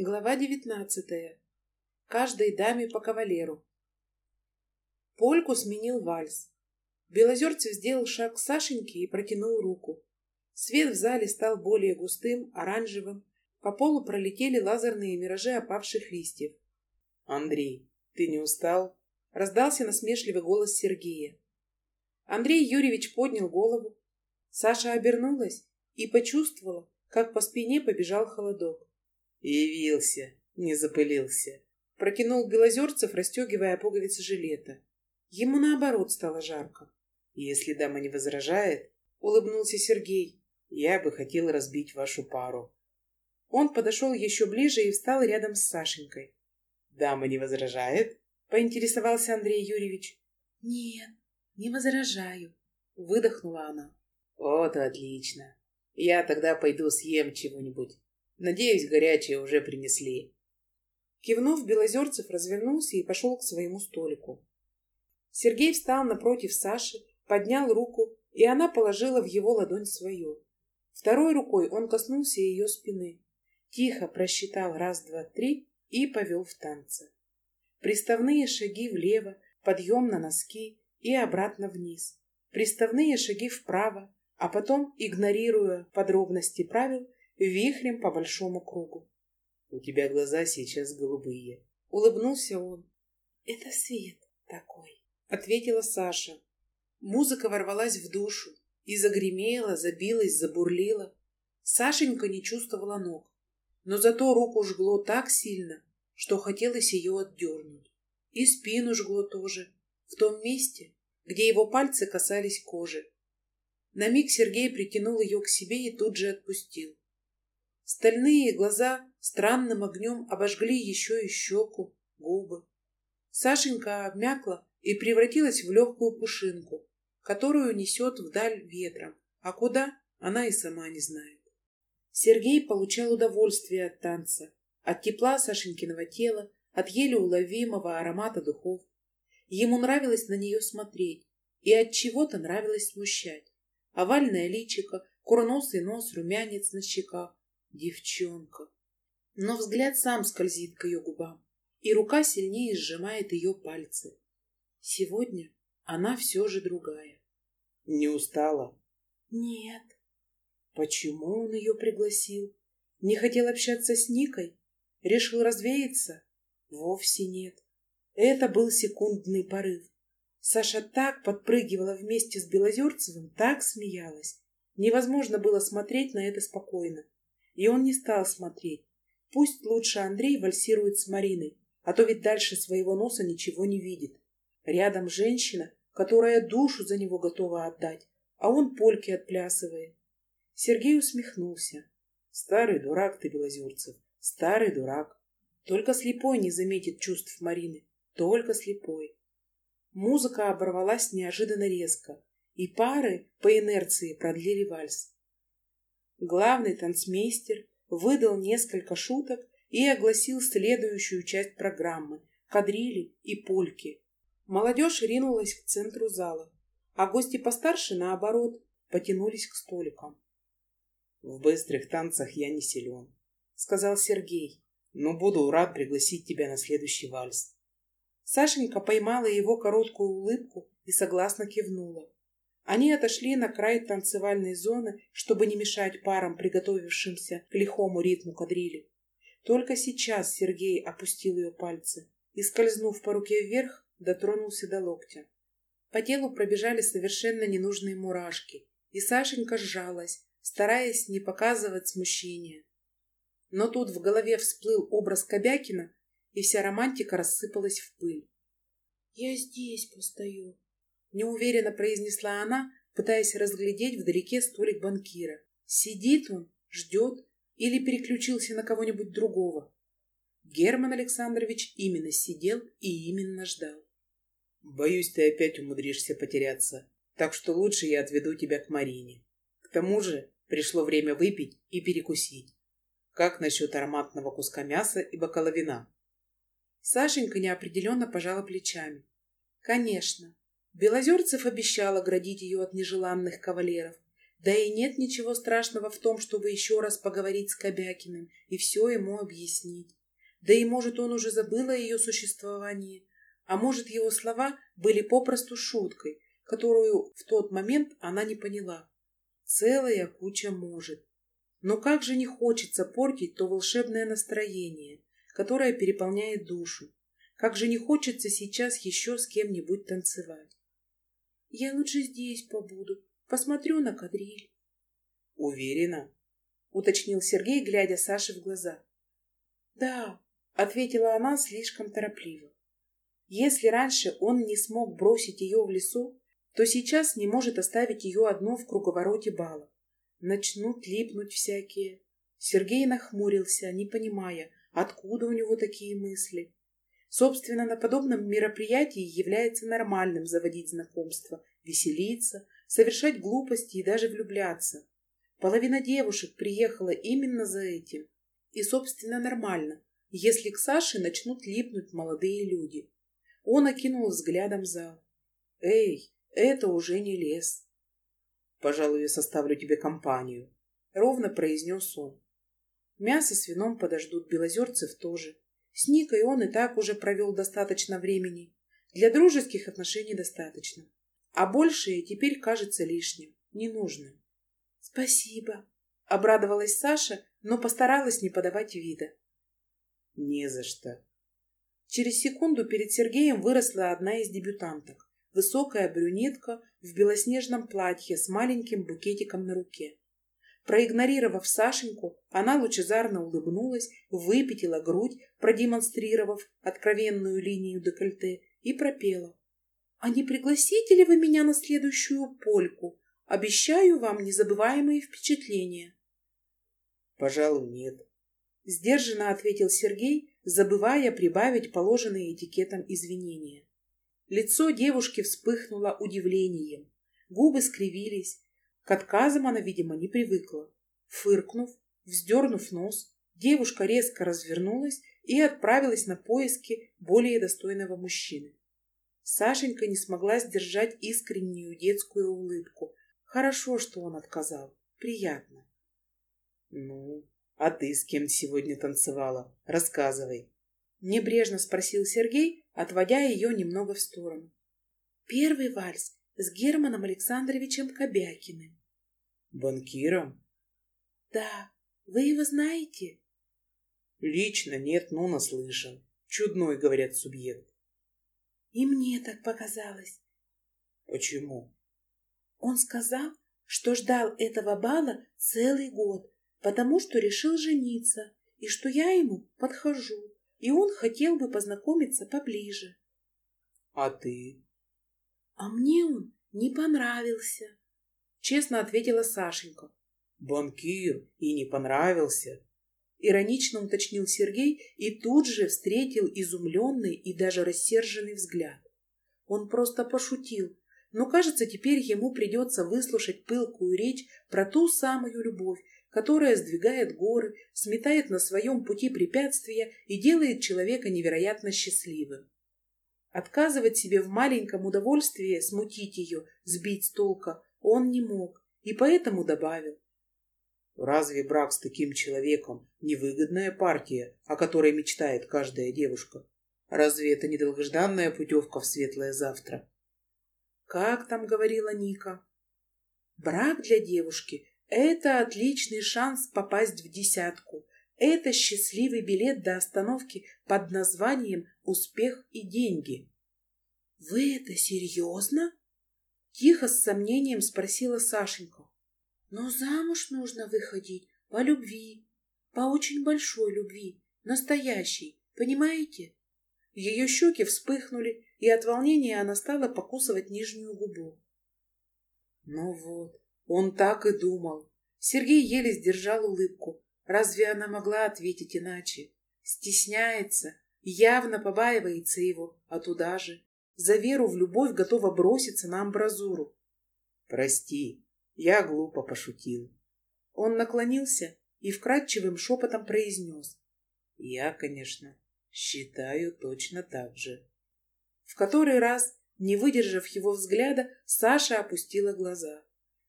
Глава девятнадцатая. Каждой даме по кавалеру. Польку сменил вальс. Белозерцев сделал шаг к Сашеньке и протянул руку. Свет в зале стал более густым, оранжевым. По полу пролетели лазерные миражи опавших листьев. «Андрей, ты не устал?» Раздался насмешливый голос Сергея. Андрей Юрьевич поднял голову. Саша обернулась и почувствовала, как по спине побежал холодок. «Явился, не запылился», — прокинул Белозерцев, расстегивая пуговицы жилета. Ему, наоборот, стало жарко. «Если дама не возражает», — улыбнулся Сергей, — «я бы хотел разбить вашу пару». Он подошел еще ближе и встал рядом с Сашенькой. «Дама не возражает?» — поинтересовался Андрей Юрьевич. «Нет, не возражаю», — выдохнула она. «Вот отлично. Я тогда пойду съем чего-нибудь. Надеюсь, горячее уже принесли». Кивнув, Белозерцев развернулся и пошел к своему столику. Сергей встал напротив Саши, поднял руку, и она положила в его ладонь свою. Второй рукой он коснулся ее спины, тихо просчитал раз, два, три и повел в танце. Приставные шаги влево, подъем на носки и обратно вниз. Приставные шаги вправо, а потом, игнорируя подробности правил, вихрем по большому кругу. «У тебя глаза сейчас голубые», — улыбнулся он. «Это свет такой», — ответила Саша. Музыка ворвалась в душу и загремела, забилась, забурлила. Сашенька не чувствовала ног, но зато руку жгло так сильно, что хотелось ее отдернуть. И спину жгло тоже, в том месте, где его пальцы касались кожи. На миг Сергей притянул ее к себе и тут же отпустил. Стальные глаза странным огнем обожгли еще и щеку, губы. Сашенька обмякла и превратилась в легкую пушинку, которую несет вдаль ветром, а куда она и сама не знает. Сергей получал удовольствие от танца, от тепла Сашенькиного тела, от еле уловимого аромата духов. Ему нравилось на нее смотреть, и от чего-то нравилось смущать. Овальное личико, курносый нос, румянец на щеках, Девчонка. Но взгляд сам скользит к ее губам, и рука сильнее сжимает ее пальцы. Сегодня она все же другая. Не устала? Нет. Почему он ее пригласил? Не хотел общаться с Никой? Решил развеяться? Вовсе нет. Это был секундный порыв. Саша так подпрыгивала вместе с Белозерцевым, так смеялась. Невозможно было смотреть на это спокойно. И он не стал смотреть. Пусть лучше Андрей вальсирует с Мариной, а то ведь дальше своего носа ничего не видит. Рядом женщина, которая душу за него готова отдать, а он польки отплясывает. Сергей усмехнулся. Старый дурак ты, Белозерцев, старый дурак. Только слепой не заметит чувств Марины, только слепой. Музыка оборвалась неожиданно резко, и пары по инерции продлили вальс. Главный танцмейстер выдал несколько шуток и огласил следующую часть программы — кадрили и польки. Молодежь ринулась к центру зала, а гости постарше, наоборот, потянулись к столикам. «В быстрых танцах я не силен», — сказал Сергей, «но буду рад пригласить тебя на следующий вальс». Сашенька поймала его короткую улыбку и согласно кивнула. Они отошли на край танцевальной зоны, чтобы не мешать парам, приготовившимся к лихому ритму кадрили. Только сейчас Сергей опустил ее пальцы и, скользнув по руке вверх, дотронулся до локтя. По телу пробежали совершенно ненужные мурашки, и Сашенька сжалась, стараясь не показывать смущения. Но тут в голове всплыл образ Кобякина, и вся романтика рассыпалась в пыль. «Я здесь постою», неуверенно произнесла она, пытаясь разглядеть вдалеке столик банкира. Сидит он, ждет или переключился на кого-нибудь другого. Герман Александрович именно сидел и именно ждал. «Боюсь, ты опять умудришься потеряться, так что лучше я отведу тебя к Марине. К тому же пришло время выпить и перекусить. Как насчет ароматного куска мяса и бокала вина?» Сашенька неопределенно пожала плечами. «Конечно, Белозерцев обещал оградить ее от нежеланных кавалеров. Да и нет ничего страшного в том, чтобы еще раз поговорить с Кобякиным и все ему объяснить. Да и может он уже забыл о ее существовании, а может его слова были попросту шуткой, которую в тот момент она не поняла. Целая куча может. Но как же не хочется портить то волшебное настроение, которое переполняет душу. Как же не хочется сейчас еще с кем-нибудь танцевать. Я лучше здесь побуду, посмотрю на кадриль. Уверена? Уточнил Сергей, глядя Саше в глаза. Да, ответила она слишком торопливо. Если раньше он не смог бросить ее в лесу, то сейчас не может оставить ее одну в круговороте бала. Начнут липнуть всякие. Сергей нахмурился, не понимая, откуда у него такие мысли. Собственно, на подобном мероприятии является нормальным заводить знакомства, веселиться, совершать глупости и даже влюбляться. Половина девушек приехала именно за этим. И, собственно, нормально, если к Саше начнут липнуть молодые люди. Он окинул взглядом зал. «Эй, это уже не лес». «Пожалуй, я составлю тебе компанию», — ровно произнес он. Мясо с вином подождут, Белозерцев тоже. С Никой он и так уже провел достаточно времени. Для дружеских отношений достаточно. А большее теперь кажется лишним, ненужным. «Спасибо», — обрадовалась Саша, но постаралась не подавать вида. «Не за что». Через секунду перед Сергеем выросла одна из дебютанток. Высокая брюнетка в белоснежном платье с маленьким букетиком на руке. Проигнорировав Сашеньку, она лучезарно улыбнулась, выпятила грудь, продемонстрировав откровенную линию декольте, и пропела. «А не пригласите ли вы меня на следующую польку? Обещаю вам незабываемые впечатления». «Пожалуй, нет», — сдержанно ответил Сергей, забывая прибавить положенные этикетом извинения. Лицо девушки вспыхнуло удивлением, губы скривились. К отказам она, видимо, не привыкла. Фыркнув, вздернув нос, девушка резко развернулась и отправилась на поиски более достойного мужчины. Сашенька не смогла сдержать искреннюю детскую улыбку. Хорошо, что он отказал. Приятно. «Ну, а ты с кем сегодня танцевала? Рассказывай». Небрежно спросил Сергей, отводя ее немного в сторону. Первый вальс с Германом Александровичем Кобякиным. Банкиром? Да. Вы его знаете? Лично нет, но наслышан. Чудной, говорят, субъект. И мне так показалось. Почему? Он сказал, что ждал этого бала целый год, потому что решил жениться, и что я ему подхожу, и он хотел бы познакомиться поближе. А ты? А мне он не понравился, честно ответила Сашенька. Банкир и не понравился, Иронично уточнил Сергей и тут же встретил изумленный и даже рассерженный взгляд. Он просто пошутил, но, кажется, теперь ему придется выслушать пылкую речь про ту самую любовь, которая сдвигает горы, сметает на своем пути препятствия и делает человека невероятно счастливым. Отказывать себе в маленьком удовольствии, смутить ее, сбить с толка, он не мог, и поэтому добавил. Разве брак с таким человеком невыгодная партия, о которой мечтает каждая девушка? Разве это не долгожданная путевка в светлое завтра? Как там говорила Ника? Брак для девушки – это отличный шанс попасть в десятку. Это счастливый билет до остановки под названием «Успех и деньги». «Вы это серьезно?» Тихо с сомнением спросила Сашенька. Но замуж нужно выходить по любви, по очень большой любви, настоящей, понимаете? Ее щеки вспыхнули, и от волнения она стала покусывать нижнюю губу. Ну вот, он так и думал. Сергей еле сдержал улыбку. Разве она могла ответить иначе? Стесняется, явно побаивается его, а туда же. За веру в любовь готова броситься на амбразуру. «Прости», я глупо пошутил. Он наклонился и вкрадчивым шепотом произнес. Я, конечно, считаю точно так же. В который раз, не выдержав его взгляда, Саша опустила глаза.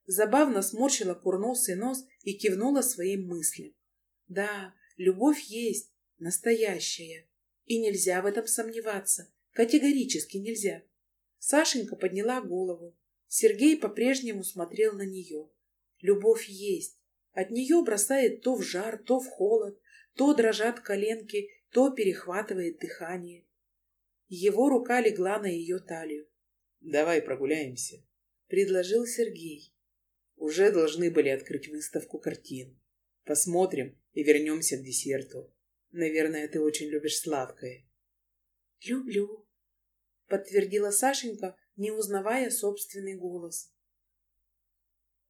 забавно сморщила курносый нос и кивнула своим мыслям. Да, любовь есть, настоящая. И нельзя в этом сомневаться. Категорически нельзя. Сашенька подняла голову. Сергей по-прежнему смотрел на нее. Любовь есть. От нее бросает то в жар, то в холод, то дрожат коленки, то перехватывает дыхание. Его рука легла на ее талию. «Давай прогуляемся», — предложил Сергей. «Уже должны были открыть выставку картин. Посмотрим и вернемся к десерту. Наверное, ты очень любишь сладкое». «Люблю», — подтвердила Сашенька, не узнавая собственный голос.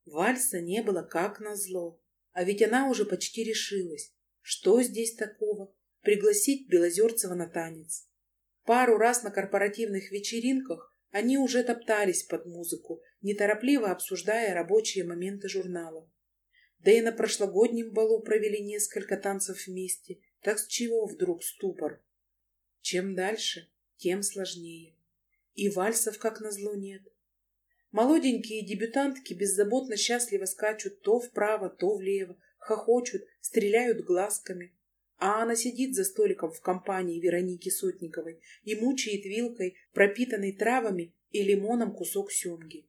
Вальса не было как назло, а ведь она уже почти решилась. Что здесь такого? Пригласить Белозерцева на танец. Пару раз на корпоративных вечеринках они уже топтались под музыку, неторопливо обсуждая рабочие моменты журнала. Да и на прошлогоднем балу провели несколько танцев вместе. Так с чего вдруг ступор? Чем дальше, тем сложнее. И вальсов, как назло, нет. Молоденькие дебютантки беззаботно счастливо скачут то вправо, то влево, хохочут, стреляют глазками. А она сидит за столиком в компании Вероники Сотниковой и мучает вилкой, пропитанной травами и лимоном кусок семги.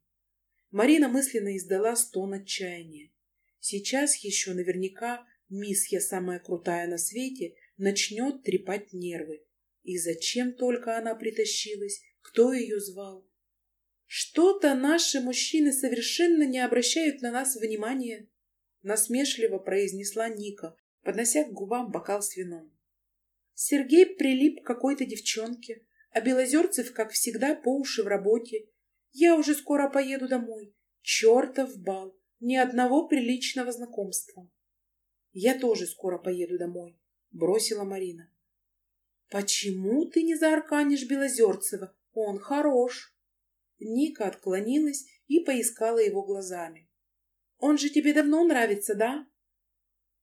Марина мысленно издала стон отчаяния. Сейчас еще наверняка мисс «Я самая крутая на свете» начнет трепать нервы. И зачем только она притащилась? Кто ее звал? Что-то наши мужчины совершенно не обращают на нас внимания, насмешливо произнесла Ника, поднося к губам бокал с вином. Сергей прилип к какой-то девчонке, а Белозерцев, как всегда, по уши в работе. Я уже скоро поеду домой. Чертов бал, ни одного приличного знакомства. Я тоже скоро поеду домой, бросила Марина. Почему ты не заарканишь Белозерцева? Он хорош. Ника отклонилась и поискала его глазами. «Он же тебе давно нравится, да?»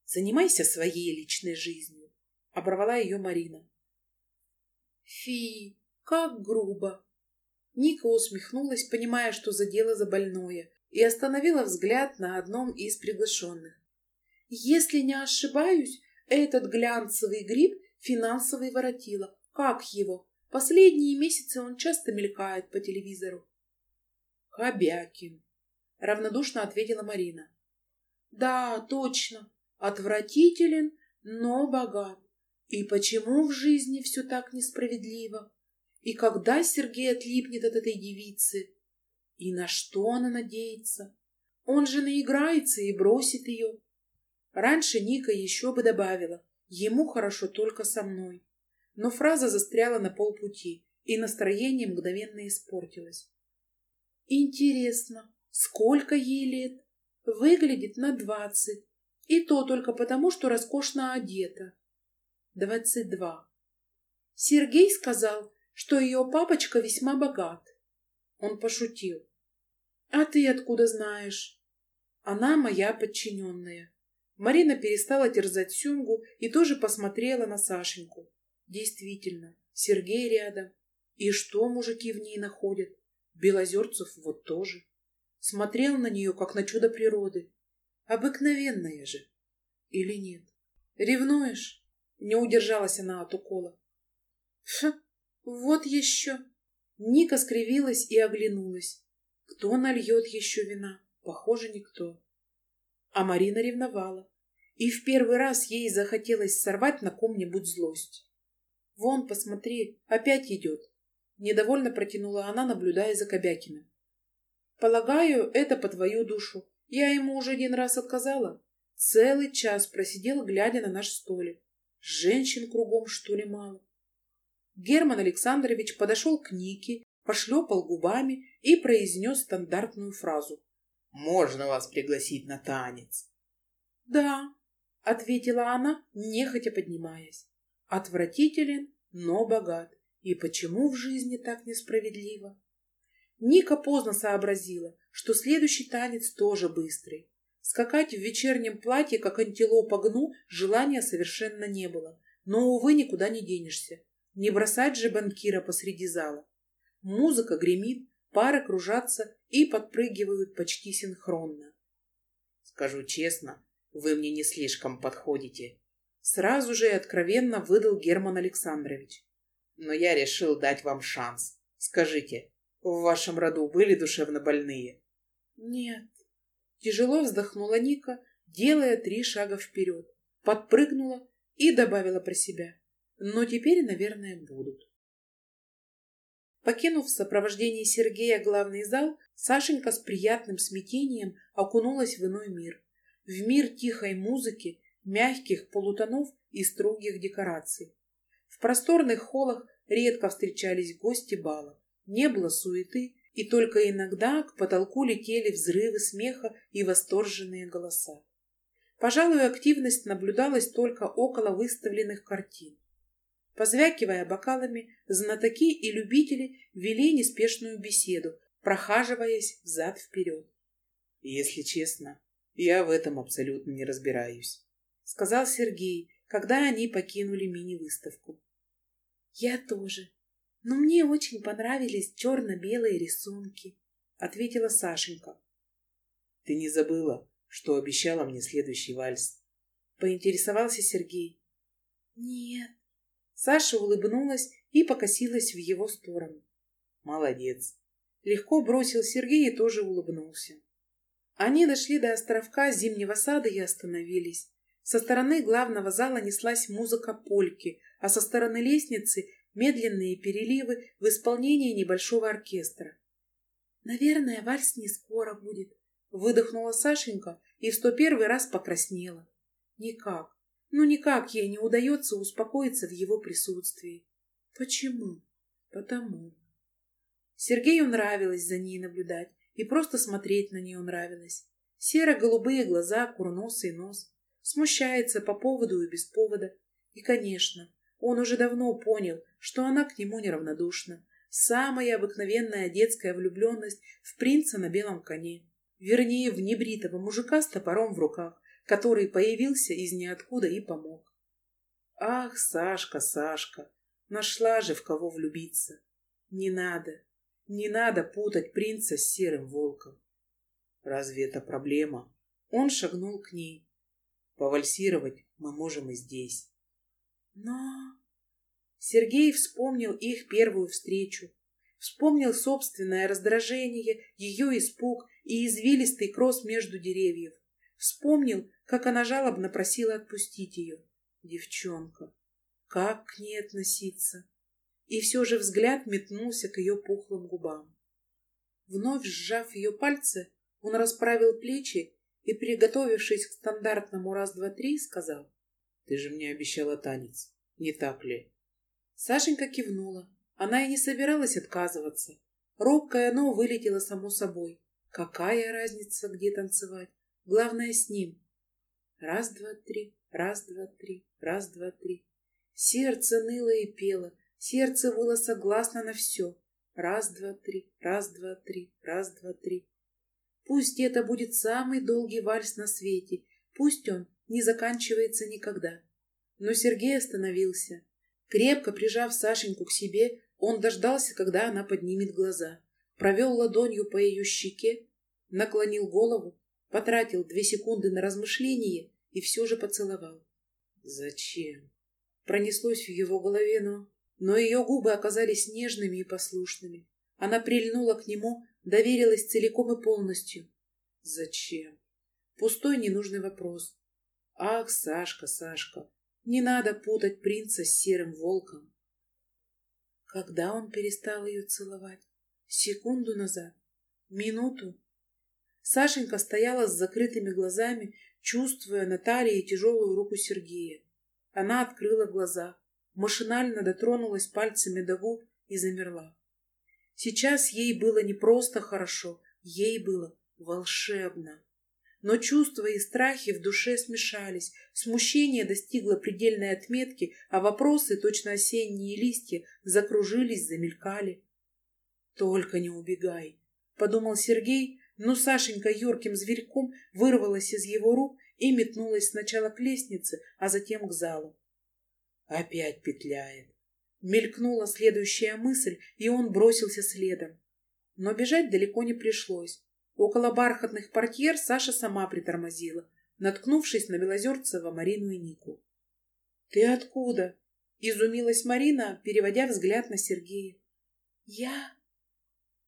«Занимайся своей личной жизнью», — оборвала ее Марина. «Фи, как грубо!» Ника усмехнулась, понимая, что задела за больное, и остановила взгляд на одном из приглашенных. «Если не ошибаюсь, этот глянцевый гриб — финансовый воротило. Как его? Последние месяцы он часто мелькает по телевизору. Кобякин, равнодушно ответила Марина. Да, точно. Отвратителен, но богат. И почему в жизни все так несправедливо? И когда Сергей отлипнет от этой девицы? И на что она надеется? Он же наиграется и бросит ее. Раньше Ника еще бы добавила, ему хорошо только со мной. Но фраза застряла на полпути, и настроение мгновенно испортилось. Интересно, сколько ей лет? Выглядит на двадцать. И то только потому, что роскошно одета. Двадцать два. Сергей сказал, что ее папочка весьма богат. Он пошутил. А ты откуда знаешь? Она моя подчиненная. Марина перестала терзать Сюнгу и тоже посмотрела на Сашеньку. Действительно, Сергей рядом. И что мужики в ней находят? Белозерцев вот тоже. Смотрел на нее, как на чудо природы. Обыкновенная же. Или нет? Ревнуешь? Не удержалась она от укола. Фу, вот еще. Ника скривилась и оглянулась. Кто нальет еще вина? Похоже, никто. А Марина ревновала. И в первый раз ей захотелось сорвать на ком-нибудь злость. Вон, посмотри, опять идет. Недовольно протянула она, наблюдая за Кобякиным. Полагаю, это по твою душу. Я ему уже один раз отказала. Целый час просидел, глядя на наш столик. Женщин кругом, что ли, мало? Герман Александрович подошел к Нике, пошлепал губами и произнес стандартную фразу. «Можно вас пригласить на танец?» «Да», — ответила она, нехотя поднимаясь. «Отвратителен, но богат. И почему в жизни так несправедливо? Ника поздно сообразила, что следующий танец тоже быстрый. Скакать в вечернем платье, как антилопа гну, желания совершенно не было. Но, увы, никуда не денешься. Не бросать же банкира посреди зала. Музыка гремит, пары кружатся и подпрыгивают почти синхронно. Скажу честно, вы мне не слишком подходите. Сразу же и откровенно выдал Герман Александрович. Но я решил дать вам шанс. Скажите, в вашем роду были душевно больные? Нет. Тяжело вздохнула Ника, делая три шага вперед. Подпрыгнула и добавила про себя. Но теперь, наверное, будут. Покинув в сопровождении Сергея главный зал, Сашенька с приятным смятением окунулась в иной мир. В мир тихой музыки, мягких полутонов и строгих декораций. В просторных холлах редко встречались гости бала. Не было суеты, и только иногда к потолку летели взрывы смеха и восторженные голоса. Пожалуй, активность наблюдалась только около выставленных картин. Позвякивая бокалами, знатоки и любители вели неспешную беседу, прохаживаясь взад-вперед. «Если честно, я в этом абсолютно не разбираюсь», — сказал Сергей, когда они покинули мини-выставку. «Я тоже. Но мне очень понравились черно-белые рисунки», — ответила Сашенька. «Ты не забыла, что обещала мне следующий вальс?» — поинтересовался Сергей. «Нет». Саша улыбнулась и покосилась в его сторону. «Молодец». Легко бросил Сергей и тоже улыбнулся. Они дошли до островка зимнего сада и остановились. Со стороны главного зала неслась музыка польки, а со стороны лестницы медленные переливы в исполнении небольшого оркестра. «Наверное, вальс не скоро будет», — выдохнула Сашенька и в сто первый раз покраснела. Никак, ну никак ей не удается успокоиться в его присутствии. Почему? Потому. Сергею нравилось за ней наблюдать, и просто смотреть на нее нравилось. Серо-голубые глаза, курносый нос. Смущается по поводу и без повода. И, конечно, он уже давно понял, что она к нему неравнодушна. Самая обыкновенная детская влюбленность в принца на белом коне. Вернее, в небритого мужика с топором в руках, который появился из ниоткуда и помог. Ах, Сашка, Сашка, нашла же в кого влюбиться. Не надо, не надо путать принца с серым волком. Разве это проблема? Он шагнул к ней. Повальсировать мы можем и здесь. Но... Сергей вспомнил их первую встречу. Вспомнил собственное раздражение, ее испуг и извилистый кросс между деревьев. Вспомнил, как она жалобно просила отпустить ее. Девчонка. Как к ней относиться? И все же взгляд метнулся к ее пухлым губам. Вновь сжав ее пальцы, он расправил плечи и, приготовившись к стандартному раз-два-три, сказал. Ты же мне обещала танец, не так ли? Сашенька кивнула. Она и не собиралась отказываться. Робкое оно вылетело само собой. Какая разница, где танцевать? Главное, с ним. Раз, два, три, раз, два, три, раз, два, три. Сердце ныло и пело. Сердце было согласно на все. Раз, два, три, раз, два, три, раз, два, три. Пусть это будет самый долгий вальс на свете. Пусть он не заканчивается никогда. Но Сергей остановился. Крепко прижав Сашеньку к себе, он дождался, когда она поднимет глаза, провел ладонью по ее щеке, наклонил голову, потратил две секунды на размышление и все же поцеловал. «Зачем?» Пронеслось в его голове, но... Но ее губы оказались нежными и послушными. Она прильнула к нему, доверилась целиком и полностью. «Зачем?» Пустой ненужный вопрос. Ах, Сашка, Сашка, не надо путать принца с серым волком. Когда он перестал ее целовать? Секунду назад? Минуту? Сашенька стояла с закрытыми глазами, чувствуя на талии тяжелую руку Сергея. Она открыла глаза, машинально дотронулась пальцами до губ и замерла. Сейчас ей было не просто хорошо, ей было волшебно. Но чувства и страхи в душе смешались, смущение достигло предельной отметки, а вопросы, точно осенние листья, закружились, замелькали. «Только не убегай», — подумал Сергей, но Сашенька юрким зверьком вырвалась из его рук и метнулась сначала к лестнице, а затем к залу. Опять петляет. Мелькнула следующая мысль, и он бросился следом. Но бежать далеко не пришлось. Около бархатных портьер Саша сама притормозила, наткнувшись на Белозерцева Марину и Нику. «Ты откуда?» — изумилась Марина, переводя взгляд на Сергея. «Я...»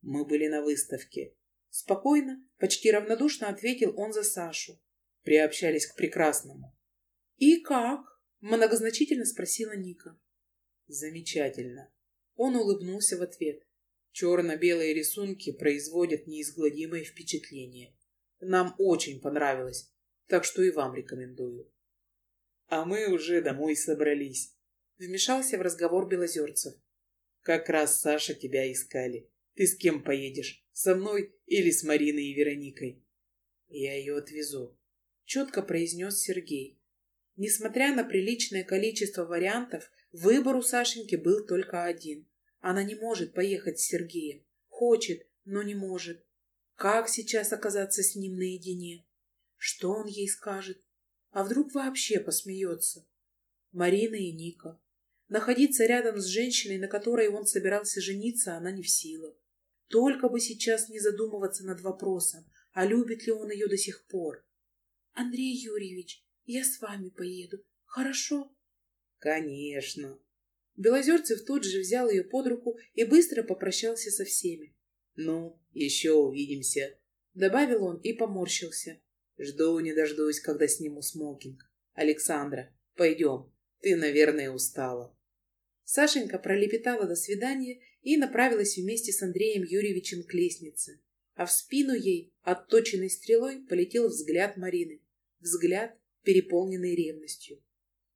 «Мы были на выставке». Спокойно, почти равнодушно ответил он за Сашу. Приобщались к прекрасному. «И как?» — многозначительно спросила Ника. «Замечательно». Он улыбнулся в ответ. Черно-белые рисунки производят неизгладимое впечатление. Нам очень понравилось, так что и вам рекомендую. А мы уже домой собрались. Вмешался в разговор Белозерцев. Как раз Саша тебя искали. Ты с кем поедешь? Со мной или с Мариной и Вероникой? Я ее отвезу. Четко произнес Сергей. Несмотря на приличное количество вариантов, выбор у Сашеньки был только один. Она не может поехать с Сергеем. Хочет, но не может. Как сейчас оказаться с ним наедине? Что он ей скажет? А вдруг вообще посмеется? Марина и Ника. Находиться рядом с женщиной, на которой он собирался жениться, она не в силах. Только бы сейчас не задумываться над вопросом, а любит ли он ее до сих пор. Андрей Юрьевич, я с вами поеду, хорошо? Конечно. Белозерцев тут же взял ее под руку и быстро попрощался со всеми. Ну, еще увидимся, добавил он и поморщился. Жду не дождусь, когда сниму смокинг. Александра, пойдем. Ты, наверное, устала. Сашенька пролепетала до свидания и направилась вместе с Андреем Юрьевичем к лестнице. А в спину ей, отточенной стрелой, полетел взгляд Марины. Взгляд, переполненный ревностью.